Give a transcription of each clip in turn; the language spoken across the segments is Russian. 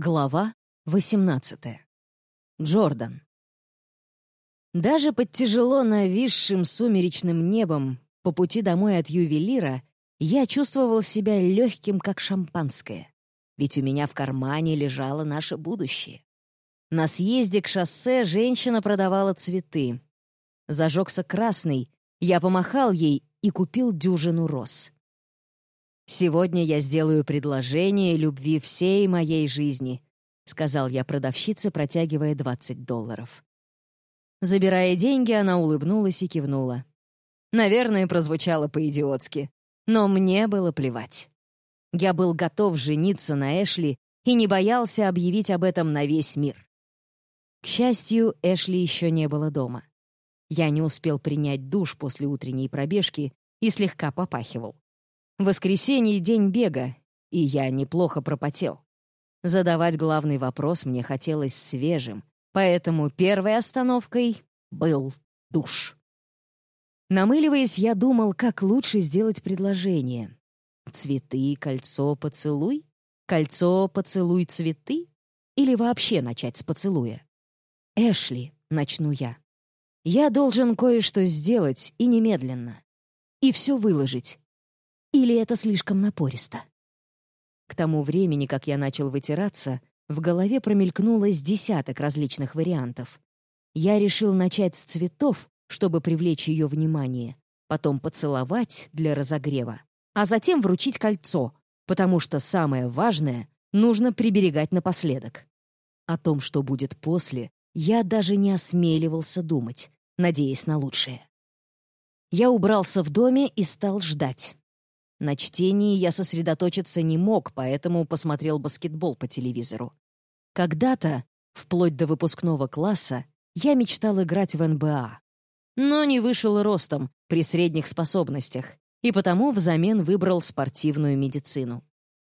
Глава 18. Джордан. Даже под тяжело нависшим сумеречным небом по пути домой от ювелира я чувствовал себя легким, как шампанское. Ведь у меня в кармане лежало наше будущее. На съезде к шоссе женщина продавала цветы. Зажегся красный, я помахал ей и купил дюжину роз. «Сегодня я сделаю предложение любви всей моей жизни», — сказал я продавщице, протягивая 20 долларов. Забирая деньги, она улыбнулась и кивнула. Наверное, прозвучало по-идиотски, но мне было плевать. Я был готов жениться на Эшли и не боялся объявить об этом на весь мир. К счастью, Эшли еще не было дома. Я не успел принять душ после утренней пробежки и слегка попахивал. Воскресенье — день бега, и я неплохо пропотел. Задавать главный вопрос мне хотелось свежим, поэтому первой остановкой был душ. Намыливаясь, я думал, как лучше сделать предложение. Цветы, кольцо, поцелуй? Кольцо, поцелуй, цветы? Или вообще начать с поцелуя? Эшли, начну я. Я должен кое-что сделать, и немедленно. И все выложить. Или это слишком напористо? К тому времени, как я начал вытираться, в голове промелькнуло с десяток различных вариантов. Я решил начать с цветов, чтобы привлечь ее внимание, потом поцеловать для разогрева, а затем вручить кольцо, потому что самое важное нужно приберегать напоследок. О том, что будет после, я даже не осмеливался думать, надеясь на лучшее. Я убрался в доме и стал ждать. На чтении я сосредоточиться не мог, поэтому посмотрел баскетбол по телевизору. Когда-то, вплоть до выпускного класса, я мечтал играть в НБА. Но не вышел ростом при средних способностях, и потому взамен выбрал спортивную медицину.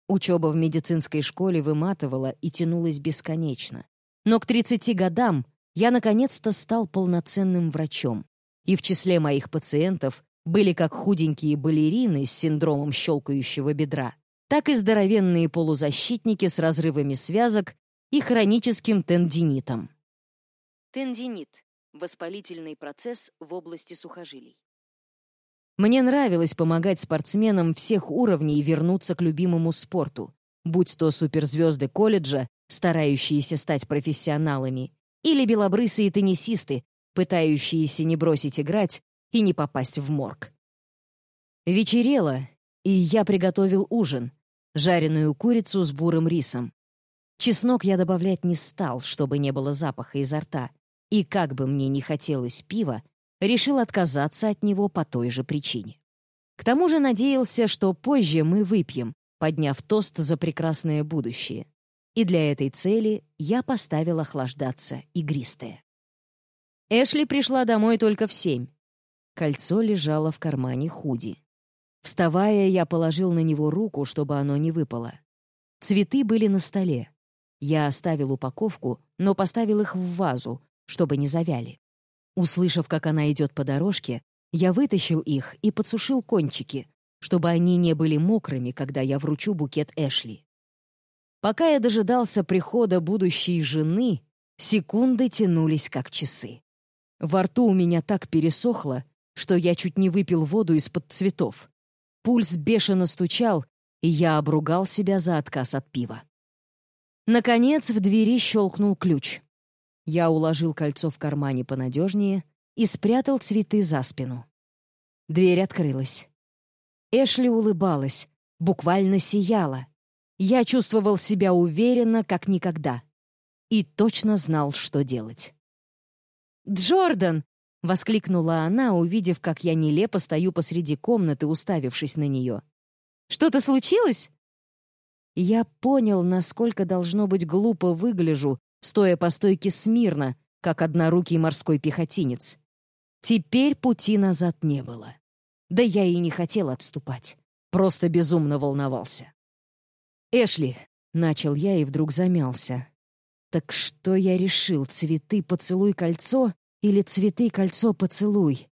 Учеба в медицинской школе выматывала и тянулась бесконечно. Но к 30 годам я наконец-то стал полноценным врачом, и в числе моих пациентов были как худенькие балерины с синдромом щелкающего бедра, так и здоровенные полузащитники с разрывами связок и хроническим тендинитом. Тендинит — воспалительный процесс в области сухожилий. Мне нравилось помогать спортсменам всех уровней вернуться к любимому спорту, будь то суперзвезды колледжа, старающиеся стать профессионалами, или белобрысые теннисисты, пытающиеся не бросить играть, и не попасть в морг. Вечерело, и я приготовил ужин — жареную курицу с бурым рисом. Чеснок я добавлять не стал, чтобы не было запаха изо рта, и как бы мне ни хотелось пива, решил отказаться от него по той же причине. К тому же надеялся, что позже мы выпьем, подняв тост за прекрасное будущее. И для этой цели я поставил охлаждаться игристое. Эшли пришла домой только в семь, Кольцо лежало в кармане худи. Вставая, я положил на него руку, чтобы оно не выпало. Цветы были на столе. Я оставил упаковку, но поставил их в вазу, чтобы не завяли. Услышав, как она идет по дорожке, я вытащил их и подсушил кончики, чтобы они не были мокрыми, когда я вручу букет Эшли. Пока я дожидался прихода будущей жены, секунды тянулись как часы. Во рту у меня так пересохло, что я чуть не выпил воду из-под цветов. Пульс бешено стучал, и я обругал себя за отказ от пива. Наконец в двери щелкнул ключ. Я уложил кольцо в кармане понадежнее и спрятал цветы за спину. Дверь открылась. Эшли улыбалась, буквально сияла. Я чувствовал себя уверенно, как никогда. И точно знал, что делать. «Джордан!» — воскликнула она, увидев, как я нелепо стою посреди комнаты, уставившись на нее. «Что-то случилось?» Я понял, насколько должно быть глупо выгляжу, стоя по стойке смирно, как однорукий морской пехотинец. Теперь пути назад не было. Да я и не хотел отступать. Просто безумно волновался. «Эшли», — начал я и вдруг замялся. «Так что я решил, цветы, поцелуй, кольцо или цветы кольцо поцелуй.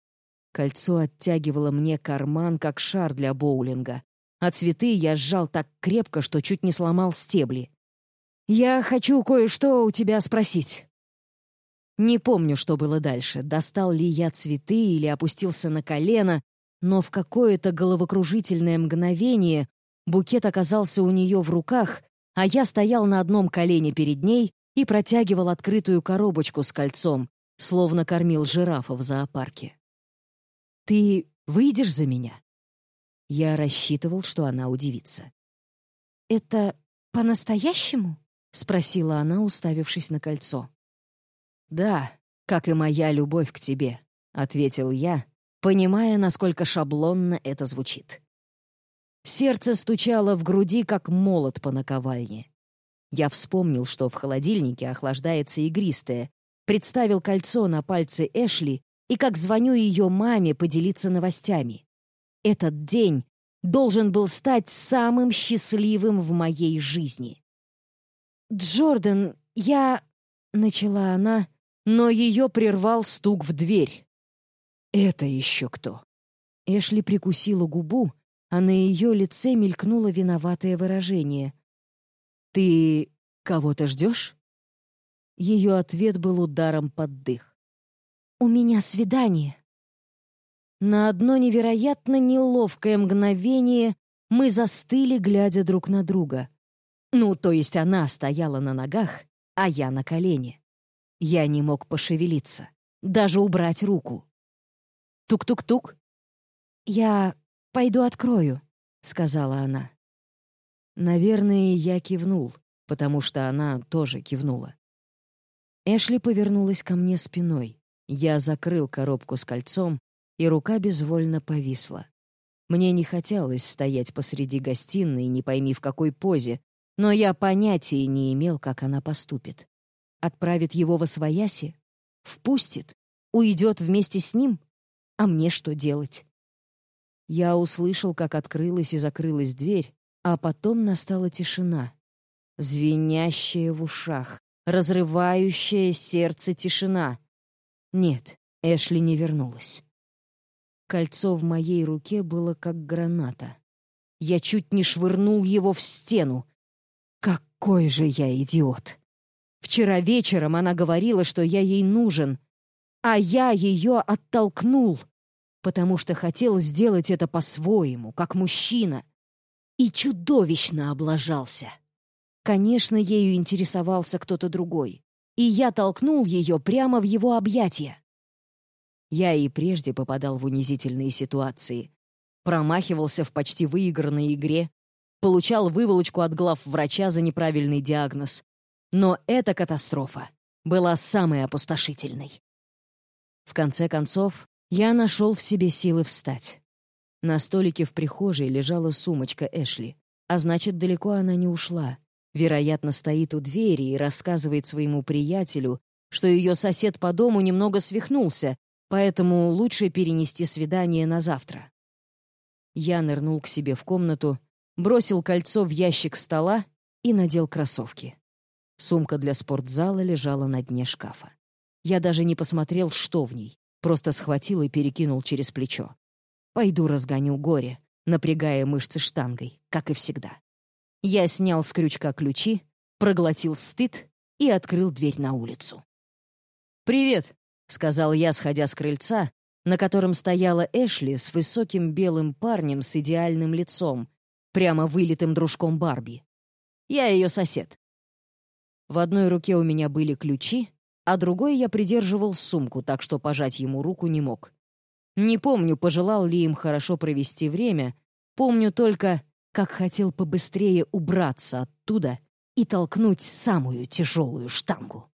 Кольцо оттягивало мне карман, как шар для боулинга, а цветы я сжал так крепко, что чуть не сломал стебли. «Я хочу кое-что у тебя спросить». Не помню, что было дальше, достал ли я цветы или опустился на колено, но в какое-то головокружительное мгновение букет оказался у нее в руках, а я стоял на одном колене перед ней и протягивал открытую коробочку с кольцом, словно кормил жирафа в зоопарке. «Ты выйдешь за меня?» Я рассчитывал, что она удивится. «Это по-настоящему?» — спросила она, уставившись на кольцо. «Да, как и моя любовь к тебе», — ответил я, понимая, насколько шаблонно это звучит. Сердце стучало в груди, как молот по наковальне. Я вспомнил, что в холодильнике охлаждается игристое, представил кольцо на пальце Эшли и как звоню ее маме поделиться новостями. Этот день должен был стать самым счастливым в моей жизни. «Джордан, я...» — начала она, но ее прервал стук в дверь. «Это еще кто?» Эшли прикусила губу, а на ее лице мелькнуло виноватое выражение. «Ты кого-то ждешь?» Ее ответ был ударом под дых. «У меня свидание». На одно невероятно неловкое мгновение мы застыли, глядя друг на друга. Ну, то есть она стояла на ногах, а я на колене. Я не мог пошевелиться, даже убрать руку. Тук-тук-тук. «Я пойду открою», — сказала она. Наверное, я кивнул, потому что она тоже кивнула. Эшли повернулась ко мне спиной. Я закрыл коробку с кольцом, и рука безвольно повисла. Мне не хотелось стоять посреди гостиной, не пойми в какой позе, но я понятия не имел, как она поступит. Отправит его во свояси? Впустит? Уйдет вместе с ним? А мне что делать? Я услышал, как открылась и закрылась дверь, а потом настала тишина. Звенящая в ушах, разрывающая сердце тишина. Нет, Эшли не вернулась. Кольцо в моей руке было как граната. Я чуть не швырнул его в стену. Какой же я идиот! Вчера вечером она говорила, что я ей нужен, а я ее оттолкнул, потому что хотел сделать это по-своему, как мужчина. И чудовищно облажался. Конечно, ею интересовался кто-то другой, и я толкнул ее прямо в его объятия. Я и прежде попадал в унизительные ситуации. Промахивался в почти выигранной игре, получал выволочку от глав врача за неправильный диагноз, но эта катастрофа была самой опустошительной. В конце концов, я нашел в себе силы встать. На столике в прихожей лежала сумочка Эшли, а значит, далеко она не ушла. Вероятно, стоит у двери и рассказывает своему приятелю, что ее сосед по дому немного свихнулся, поэтому лучше перенести свидание на завтра. Я нырнул к себе в комнату, бросил кольцо в ящик стола и надел кроссовки. Сумка для спортзала лежала на дне шкафа. Я даже не посмотрел, что в ней, просто схватил и перекинул через плечо. Пойду разгоню горе, напрягая мышцы штангой, как и всегда. Я снял с крючка ключи, проглотил стыд и открыл дверь на улицу. «Привет», — сказал я, сходя с крыльца, на котором стояла Эшли с высоким белым парнем с идеальным лицом, прямо вылитым дружком Барби. Я ее сосед. В одной руке у меня были ключи, а другой я придерживал сумку, так что пожать ему руку не мог. Не помню, пожелал ли им хорошо провести время, помню только, как хотел побыстрее убраться оттуда и толкнуть самую тяжелую штангу.